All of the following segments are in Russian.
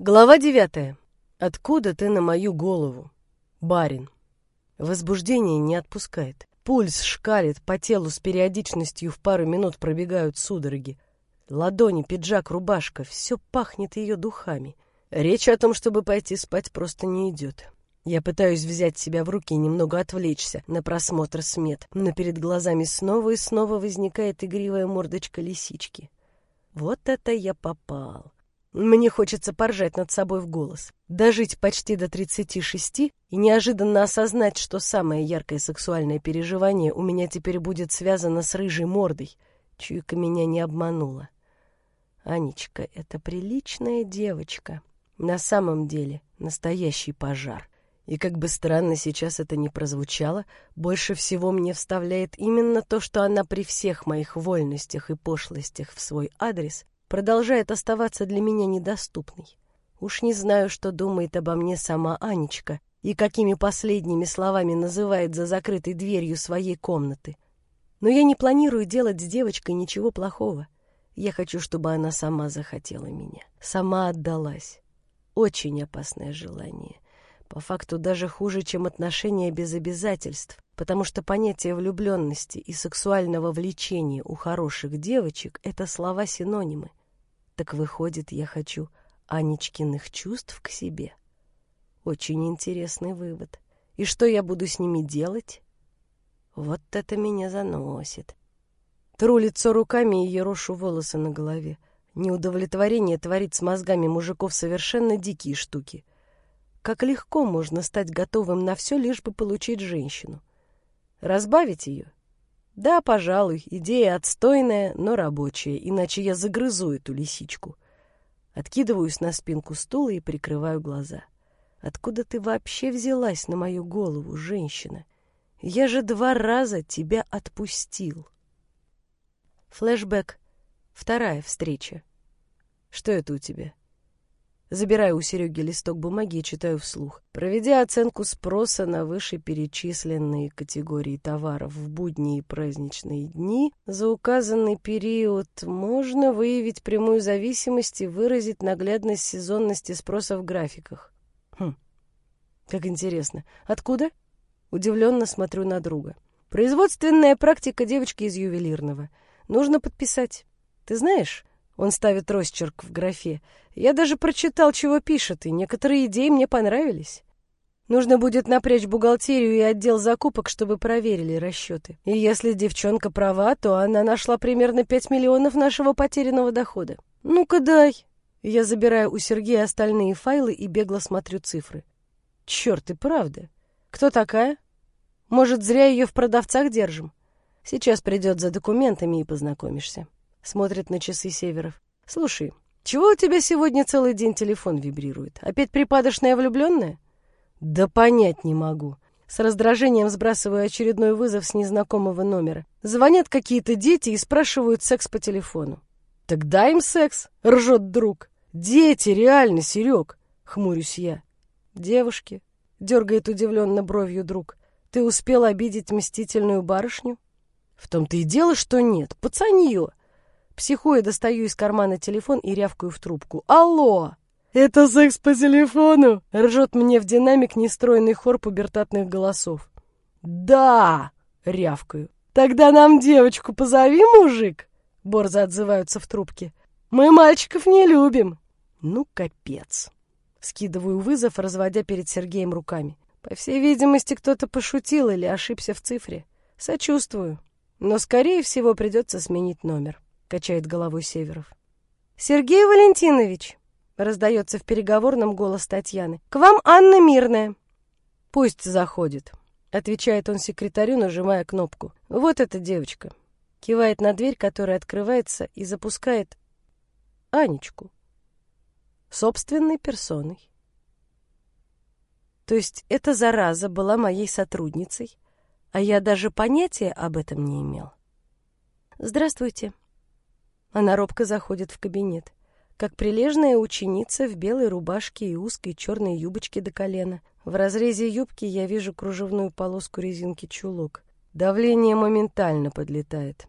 Глава девятая. Откуда ты на мою голову? Барин. Возбуждение не отпускает. Пульс шкалит, по телу с периодичностью в пару минут пробегают судороги. Ладони, пиджак, рубашка — все пахнет ее духами. Речь о том, чтобы пойти спать, просто не идет. Я пытаюсь взять себя в руки и немного отвлечься на просмотр смет, но перед глазами снова и снова возникает игривая мордочка лисички. Вот это я попал. Мне хочется поржать над собой в голос, дожить почти до 36 и неожиданно осознать, что самое яркое сексуальное переживание у меня теперь будет связано с рыжей мордой. Чуйка меня не обманула. Анечка — это приличная девочка. На самом деле настоящий пожар. И как бы странно сейчас это ни прозвучало, больше всего мне вставляет именно то, что она при всех моих вольностях и пошлостях в свой адрес продолжает оставаться для меня недоступной. Уж не знаю, что думает обо мне сама Анечка и какими последними словами называет за закрытой дверью своей комнаты. Но я не планирую делать с девочкой ничего плохого. Я хочу, чтобы она сама захотела меня, сама отдалась. Очень опасное желание. По факту даже хуже, чем отношения без обязательств, потому что понятие влюбленности и сексуального влечения у хороших девочек — это слова-синонимы. Так выходит, я хочу Анечкиных чувств к себе. Очень интересный вывод. И что я буду с ними делать? Вот это меня заносит. Тру лицо руками и ерошу волосы на голове. Неудовлетворение творит с мозгами мужиков совершенно дикие штуки. Как легко можно стать готовым на все, лишь бы получить женщину. Разбавить ее? Да, пожалуй, идея отстойная, но рабочая, иначе я загрызу эту лисичку. Откидываюсь на спинку стула и прикрываю глаза. Откуда ты вообще взялась на мою голову, женщина? Я же два раза тебя отпустил. Флэшбэк. Вторая встреча. Что это у тебя? Забираю у Сереги листок бумаги и читаю вслух. Проведя оценку спроса на вышеперечисленные категории товаров в будние и праздничные дни, за указанный период можно выявить прямую зависимость и выразить наглядность сезонности спроса в графиках. Хм, как интересно. Откуда? Удивленно смотрю на друга. Производственная практика девочки из ювелирного. Нужно подписать. Ты знаешь, он ставит росчерк в графе. Я даже прочитал, чего пишет, и некоторые идеи мне понравились. Нужно будет напрячь бухгалтерию и отдел закупок, чтобы проверили расчеты. И если девчонка права, то она нашла примерно 5 миллионов нашего потерянного дохода. Ну-ка дай. Я забираю у Сергея остальные файлы и бегло смотрю цифры. Черт, и правда. Кто такая? Может, зря ее в продавцах держим? Сейчас придет за документами и познакомишься смотрит на часы Северов. «Слушай, чего у тебя сегодня целый день телефон вибрирует? Опять припадочная влюбленная?» «Да понять не могу». С раздражением сбрасываю очередной вызов с незнакомого номера. Звонят какие-то дети и спрашивают секс по телефону. «Так дай им секс!» — ржет друг. «Дети, реально, Серег!» — хмурюсь я. «Девушки!» — дергает удивленно бровью друг. «Ты успел обидеть мстительную барышню?» «В том-то и дело, что нет. Пацанье!» Психуя достаю из кармана телефон и рявкаю в трубку. «Алло!» «Это секс по телефону!» — ржет мне в динамик нестройный хор пубертатных голосов. «Да!» — рявкаю. «Тогда нам девочку позови, мужик!» — борзо отзываются в трубке. «Мы мальчиков не любим!» «Ну, капец!» Скидываю вызов, разводя перед Сергеем руками. По всей видимости, кто-то пошутил или ошибся в цифре. Сочувствую. Но, скорее всего, придется сменить номер. — качает головой Северов. «Сергей Валентинович!» — раздается в переговорном голос Татьяны. «К вам Анна Мирная!» «Пусть заходит», — отвечает он секретарю, нажимая кнопку. «Вот эта девочка!» Кивает на дверь, которая открывается, и запускает Анечку. Собственной персоной. То есть эта зараза была моей сотрудницей, а я даже понятия об этом не имел. «Здравствуйте», она робко заходит в кабинет. Как прилежная ученица в белой рубашке и узкой черной юбочке до колена. В разрезе юбки я вижу кружевную полоску резинки чулок. Давление моментально подлетает.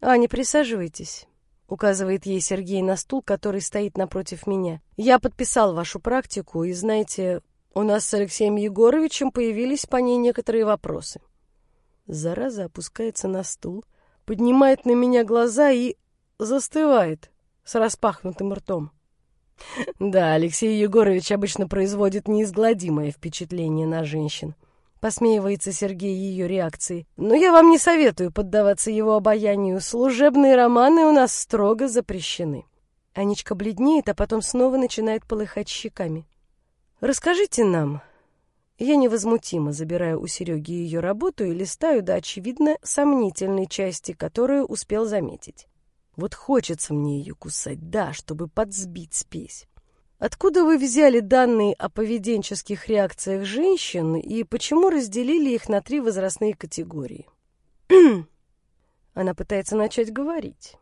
«А, не присаживайтесь». указывает ей Сергей на стул, который стоит напротив меня. Я подписал вашу практику, и знаете, у нас с Алексеем Егоровичем появились по ней некоторые вопросы. Зараза опускается на стул, поднимает на меня глаза и застывает с распахнутым ртом. Да, Алексей Егорович обычно производит неизгладимое впечатление на женщин. Посмеивается Сергей ее реакцией. Но я вам не советую поддаваться его обаянию. Служебные романы у нас строго запрещены. Анечка бледнеет, а потом снова начинает полыхать щеками. Расскажите нам. Я невозмутимо забираю у Сереги ее работу и листаю до очевидно сомнительной части, которую успел заметить. Вот хочется мне ее кусать, да, чтобы подсбить спесь. Откуда вы взяли данные о поведенческих реакциях женщин и почему разделили их на три возрастные категории? Она пытается начать говорить.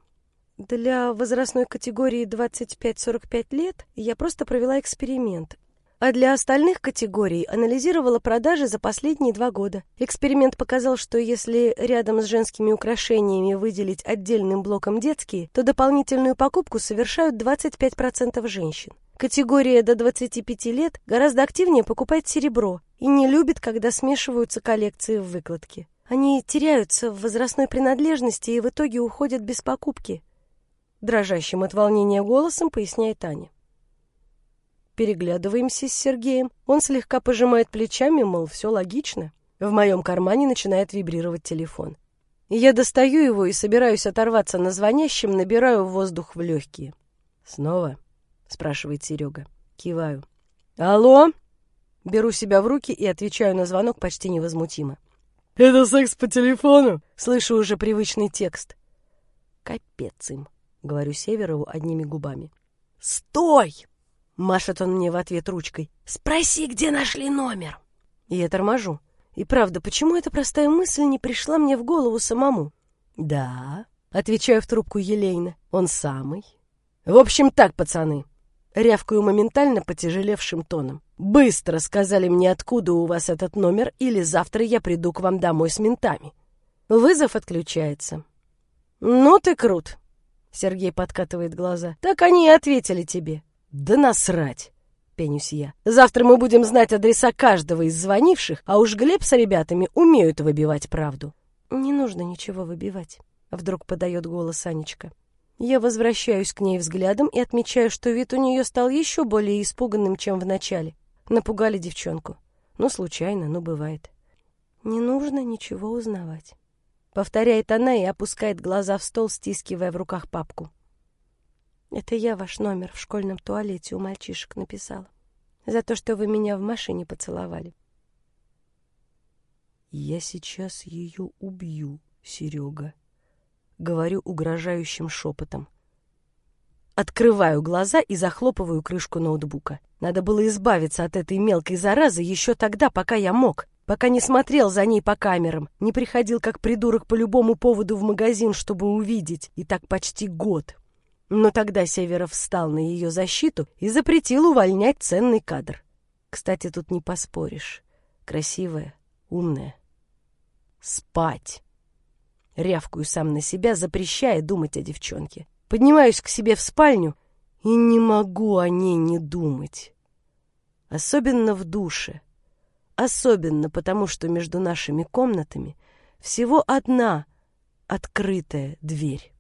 Для возрастной категории 25-45 лет я просто провела эксперимент а для остальных категорий анализировала продажи за последние два года. Эксперимент показал, что если рядом с женскими украшениями выделить отдельным блоком детские, то дополнительную покупку совершают 25% женщин. Категория до 25 лет гораздо активнее покупает серебро и не любит, когда смешиваются коллекции в выкладке. Они теряются в возрастной принадлежности и в итоге уходят без покупки. Дрожащим от волнения голосом поясняет Таня. Переглядываемся с Сергеем. Он слегка пожимает плечами, мол, все логично. В моем кармане начинает вибрировать телефон. Я достаю его и собираюсь оторваться на звонящем, набираю воздух в легкие. «Снова?» — спрашивает Серега. Киваю. «Алло?» Беру себя в руки и отвечаю на звонок почти невозмутимо. «Это секс по телефону?» Слышу уже привычный текст. «Капец им», — говорю Северову одними губами. «Стой!» Машет он мне в ответ ручкой. «Спроси, где нашли номер!» Я торможу. И правда, почему эта простая мысль не пришла мне в голову самому? «Да», — отвечаю в трубку Елейна, — «он самый». «В общем так, пацаны», — рявкаю моментально потяжелевшим тоном. «Быстро сказали мне, откуда у вас этот номер, или завтра я приду к вам домой с ментами». Вызов отключается. «Ну ты крут», — Сергей подкатывает глаза. «Так они и ответили тебе. «Да насрать!» — пенюсь я. «Завтра мы будем знать адреса каждого из звонивших, а уж Глеб с ребятами умеют выбивать правду». «Не нужно ничего выбивать», — вдруг подает голос Анечка. Я возвращаюсь к ней взглядом и отмечаю, что вид у нее стал еще более испуганным, чем в начале. Напугали девчонку. Ну, случайно, ну, бывает. «Не нужно ничего узнавать», — повторяет она и опускает глаза в стол, стискивая в руках папку. Это я ваш номер в школьном туалете у мальчишек написала. За то, что вы меня в машине поцеловали. Я сейчас ее убью, Серега. Говорю угрожающим шепотом. Открываю глаза и захлопываю крышку ноутбука. Надо было избавиться от этой мелкой заразы еще тогда, пока я мог, пока не смотрел за ней по камерам, не приходил как придурок по любому поводу в магазин, чтобы увидеть, и так почти год, но тогда Северов встал на ее защиту и запретил увольнять ценный кадр. Кстати, тут не поспоришь. Красивая, умная. Спать. Рявкую сам на себя, запрещая думать о девчонке. Поднимаюсь к себе в спальню и не могу о ней не думать. Особенно в душе. Особенно потому, что между нашими комнатами всего одна открытая дверь.